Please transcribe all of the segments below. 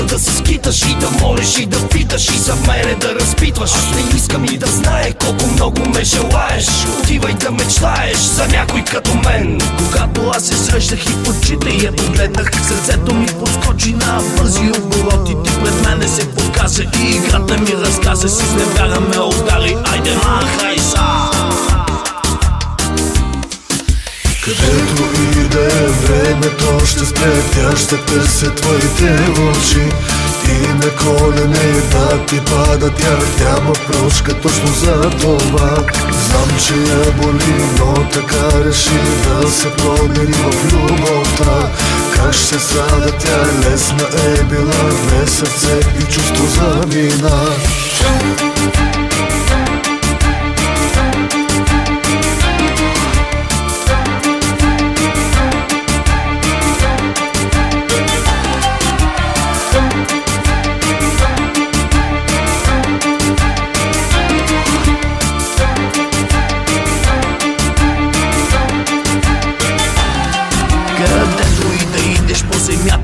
мята да се скиташ И да молиш и да питаш И за мене да разпитваш. Аз не искам и да знае колко много ме желаеш. Отивай да мечтаеш за някой като мен. Когато аз се срещах и в очите я погледнах Сърцето ми подскочи на бързи обороти. Ти пред мене се показа и играта ми разказа. Си изневяраме удари, айде махай Където и времето ще спре Тя ще търся твоите очи. И на колене да ти пада тя Няма прошка точно за това. Знам, че я боли, но така реши Да се промени в любовта. Как ще страда тя, лесна е била Без сърце и чувство за вина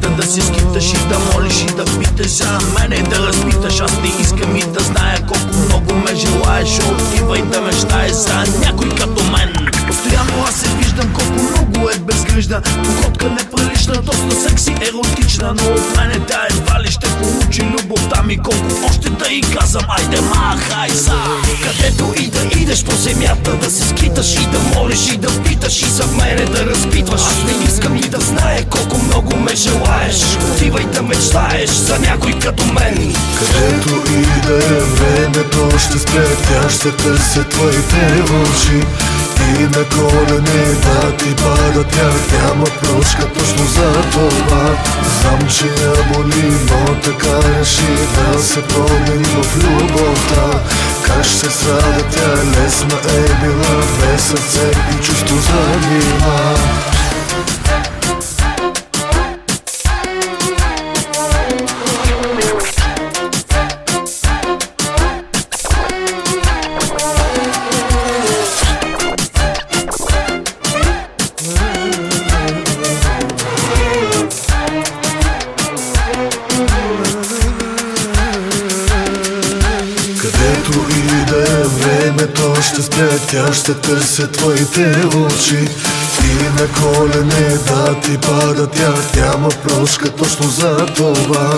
земята Да се скиташ и да молиш и да питаш За мене да разпиташ. Аз не искам и да зная колко много ме желаеш. Отивай да мечтаеш за някой като мен. Постоянно аз се виждам колко много е безгрижна. Походка неприлична, доста секси, еротична. Но от мене тя едва ли ще получи любовта ми. Колко още да и казвам, айде махай са Където и да идеш по земята. Да се скиташ и да молиш и да питаш И за мене да разпитваш. Аз не искам и да знае колко много ме желаеш. Отивай да мечтаеш за някой като мен. Където и да е времето ще спре Тя ще търся твоите очи И на колене да ти пада тя Няма прошка точно за това. Знам, че я боли, но така реши Да се промени в любовта. Как ще страда тя, лесна е била Без сърце и чувство за вина времето ще спре Тя ще търся твоите очи. И на колене да ти пада тя Няма прошка точно за това.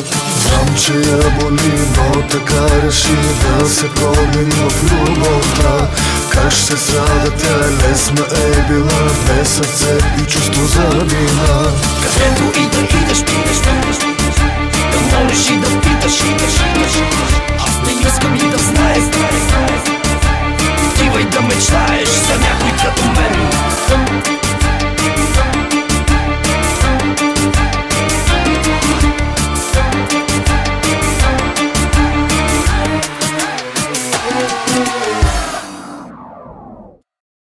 Знам, че я боли, но така реши Да се промени в любовта. Как ще страда тя, лесна е била Без сърце и чувство за вина. Където и